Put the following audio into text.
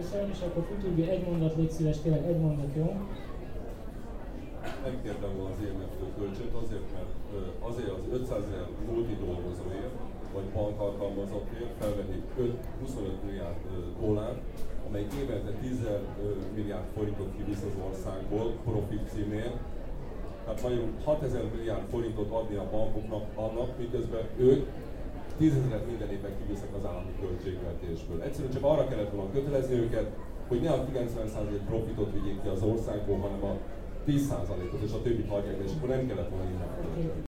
Köszönöm, és akkor Futurbi egy mondat, légy szíves, tényleg egy mondat, jó? Megkértem volna az IMF-től kölcsönt azért, mert azért az 500 ezer multi dolgozóért, vagy bankalkalmazottért felvenni 5-25 milliárd dollárt, amely évente 10 milliárd forintot kivisz az országból profit címért, tehát magyarul 6000 milliárd forintot adni a bankoknak annak, miközben ők 10 ezeret minden évben költségvetésből. Egyszerűen csak arra kellett volna kötelezni őket, hogy ne a 90% profitot vigyék ki az országból, hanem a 10%-ot, és a többit hagyják, és akkor nem kellett volna innen